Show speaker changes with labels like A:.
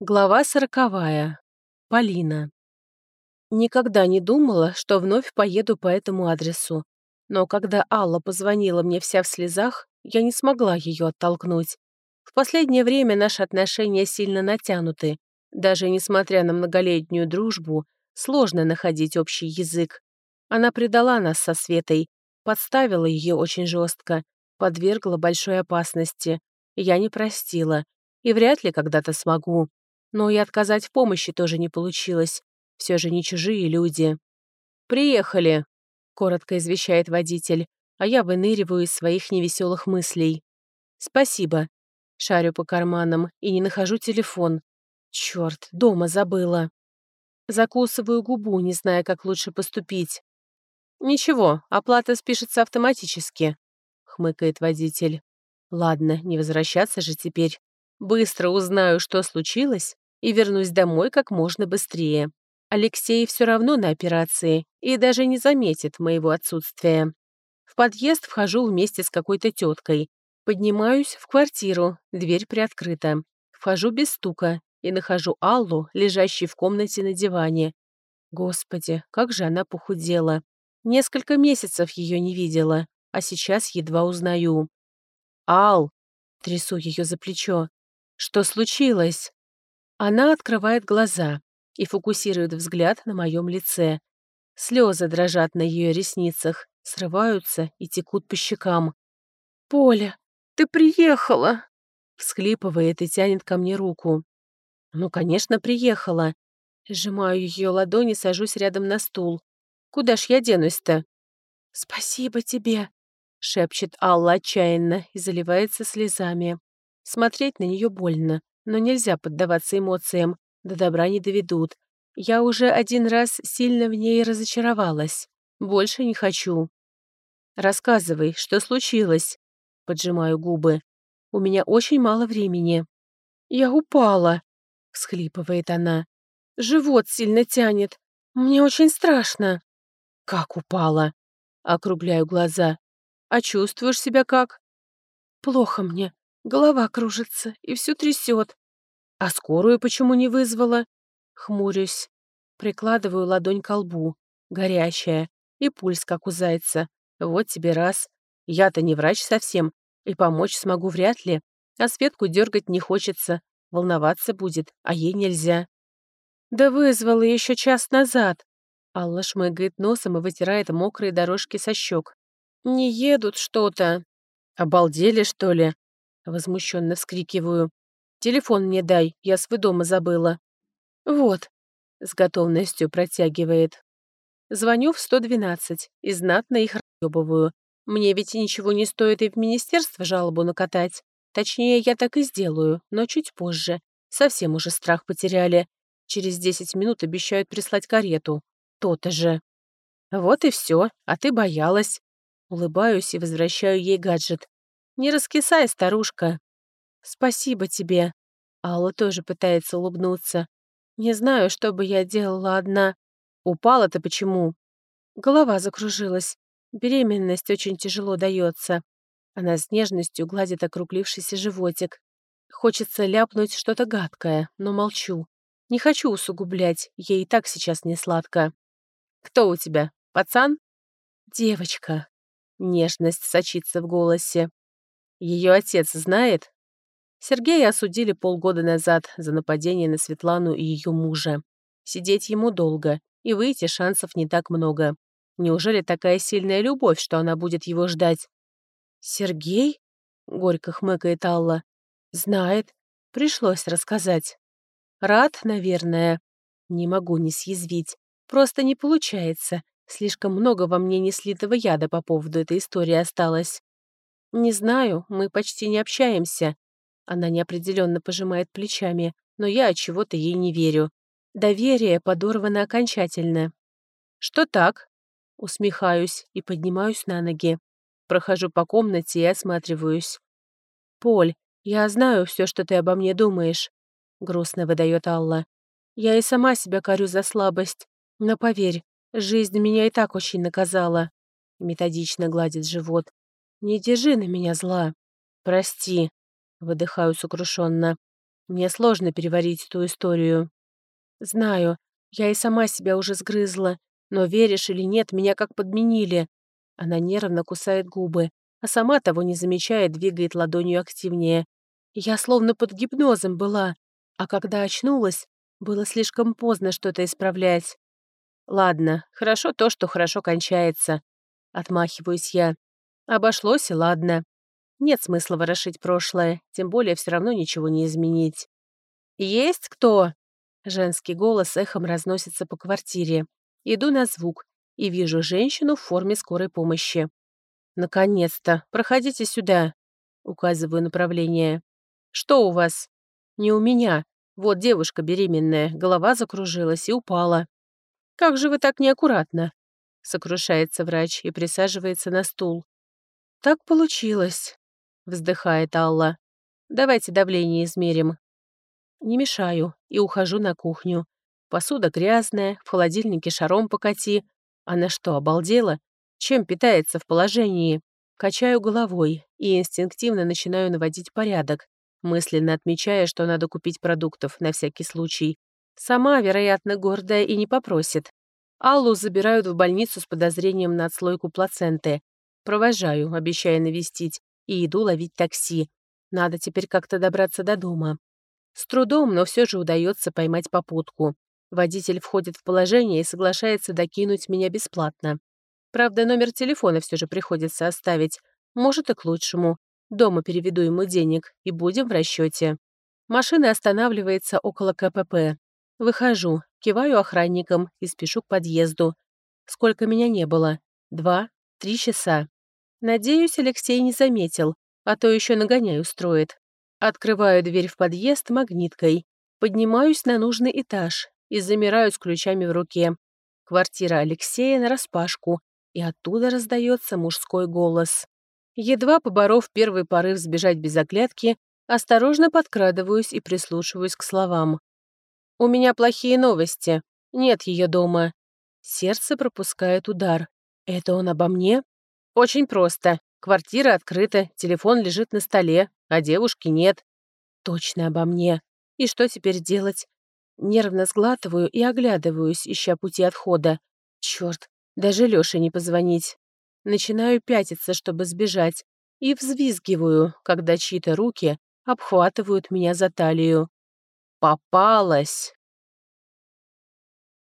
A: Глава сороковая. Полина. Никогда не думала, что вновь поеду по этому адресу. Но когда Алла позвонила мне вся в слезах, я не смогла ее оттолкнуть. В последнее время наши отношения сильно натянуты. Даже несмотря на многолетнюю дружбу, сложно находить общий язык. Она предала нас со Светой, подставила ее очень жестко, подвергла большой опасности. Я не простила и вряд ли когда-то смогу. Но и отказать в помощи тоже не получилось. Все же не чужие люди. «Приехали», — коротко извещает водитель, а я выныриваю из своих невеселых мыслей. «Спасибо». Шарю по карманам и не нахожу телефон. Черт, дома забыла. Закусываю губу, не зная, как лучше поступить. «Ничего, оплата спишется автоматически», — хмыкает водитель. «Ладно, не возвращаться же теперь. Быстро узнаю, что случилось, и вернусь домой как можно быстрее. Алексей все равно на операции и даже не заметит моего отсутствия. В подъезд вхожу вместе с какой-то теткой. Поднимаюсь в квартиру, дверь приоткрыта. Вхожу без стука и нахожу Аллу, лежащей в комнате на диване. Господи, как же она похудела. Несколько месяцев ее не видела, а сейчас едва узнаю. «Ал!» — трясу ее за плечо. «Что случилось?» Она открывает глаза и фокусирует взгляд на моем лице. Слезы дрожат на ее ресницах, срываются и текут по щекам. «Поля, ты приехала!» Всхлипывает и тянет ко мне руку. «Ну, конечно, приехала». Сжимаю ее ладони, сажусь рядом на стул. «Куда ж я денусь-то?» «Спасибо тебе», — шепчет Алла отчаянно и заливается слезами. Смотреть на нее больно, но нельзя поддаваться эмоциям, до добра не доведут. Я уже один раз сильно в ней разочаровалась. Больше не хочу. «Рассказывай, что случилось?» Поджимаю губы. «У меня очень мало времени». «Я упала», — всхлипывает она. «Живот сильно тянет. Мне очень страшно». «Как упала?» Округляю глаза. «А чувствуешь себя как?» «Плохо мне. Голова кружится и все трясет. А скорую почему не вызвала? Хмурюсь. Прикладываю ладонь к лбу. Горящая. И пульс, как у зайца. Вот тебе раз. Я-то не врач совсем. И помочь смогу вряд ли. А Светку дергать не хочется. Волноваться будет, а ей нельзя. Да вызвала еще час назад. Алла шмыгает носом и вытирает мокрые дорожки со щек. «Не едут что-то». «Обалдели, что ли?» Возмущенно вскрикиваю. «Телефон мне дай, я свой дома забыла». «Вот», — с готовностью протягивает. Звоню в 112 и знатно их разъебываю. Мне ведь ничего не стоит и в министерство жалобу накатать. Точнее, я так и сделаю, но чуть позже. Совсем уже страх потеряли. Через 10 минут обещают прислать карету. То-то же. Вот и все, а ты боялась. Улыбаюсь и возвращаю ей гаджет. Не раскисай, старушка. Спасибо тебе. Алла тоже пытается улыбнуться. Не знаю, что бы я делала одна. Упала-то почему? Голова закружилась. Беременность очень тяжело дается. Она с нежностью гладит округлившийся животик. Хочется ляпнуть что-то гадкое, но молчу. Не хочу усугублять, ей и так сейчас не сладко. «Кто у тебя? Пацан?» «Девочка». Нежность сочится в голосе. Ее отец знает? Сергея осудили полгода назад за нападение на Светлану и ее мужа. Сидеть ему долго, и выйти шансов не так много. Неужели такая сильная любовь, что она будет его ждать? «Сергей?» — горько хмыкает Алла. «Знает. Пришлось рассказать. Рад, наверное. Не могу не съязвить. Просто не получается. Слишком много во мне неслитого яда по поводу этой истории осталось. «Не знаю, мы почти не общаемся». Она неопределенно пожимает плечами, но я от чего-то ей не верю. Доверие подорвано окончательно. «Что так?» Усмехаюсь и поднимаюсь на ноги. Прохожу по комнате и осматриваюсь. «Поль, я знаю все, что ты обо мне думаешь», — грустно выдает Алла. «Я и сама себя корю за слабость. Но поверь, жизнь меня и так очень наказала». Методично гладит живот. «Не держи на меня зла. Прости», — выдыхаю сокрушенно. Мне сложно переварить эту историю. Знаю, я и сама себя уже сгрызла, но веришь или нет, меня как подменили. Она нервно кусает губы, а сама того не замечая, двигает ладонью активнее. Я словно под гипнозом была, а когда очнулась, было слишком поздно что-то исправлять. Ладно, хорошо то, что хорошо кончается. Отмахиваюсь я. Обошлось и ладно. Нет смысла ворошить прошлое, тем более все равно ничего не изменить. «Есть кто?» Женский голос эхом разносится по квартире. Иду на звук и вижу женщину в форме скорой помощи. «Наконец-то! Проходите сюда!» Указываю направление. «Что у вас?» «Не у меня. Вот девушка беременная, голова закружилась и упала». «Как же вы так неаккуратно?» Сокрушается врач и присаживается на стул. «Так получилось», — вздыхает Алла. «Давайте давление измерим». Не мешаю и ухожу на кухню. Посуда грязная, в холодильнике шаром покати. Она что, обалдела? Чем питается в положении? Качаю головой и инстинктивно начинаю наводить порядок, мысленно отмечая, что надо купить продуктов на всякий случай. Сама, вероятно, гордая и не попросит. Аллу забирают в больницу с подозрением на отслойку плаценты. Провожаю, обещая навестить, и иду ловить такси. Надо теперь как-то добраться до дома. С трудом, но все же удается поймать попутку. Водитель входит в положение и соглашается докинуть меня бесплатно. Правда, номер телефона все же приходится оставить. Может, и к лучшему. Дома переведу ему денег, и будем в расчете. Машина останавливается около КПП. Выхожу, киваю охранникам и спешу к подъезду. Сколько меня не было? Два, три часа. Надеюсь, Алексей не заметил, а то еще нагоняй устроит. Открываю дверь в подъезд магниткой. Поднимаюсь на нужный этаж и замираю с ключами в руке. Квартира Алексея нараспашку, и оттуда раздается мужской голос. Едва поборов первый порыв сбежать без оглядки, осторожно подкрадываюсь и прислушиваюсь к словам. «У меня плохие новости. Нет ее дома». Сердце пропускает удар. «Это он обо мне?» «Очень просто. Квартира открыта, телефон лежит на столе, а девушки нет. Точно обо мне. И что теперь делать? Нервно сглатываю и оглядываюсь, ища пути отхода. Черт, даже Лёше не позвонить. Начинаю пятиться, чтобы сбежать, и взвизгиваю, когда чьи-то руки обхватывают меня за талию. Попалась!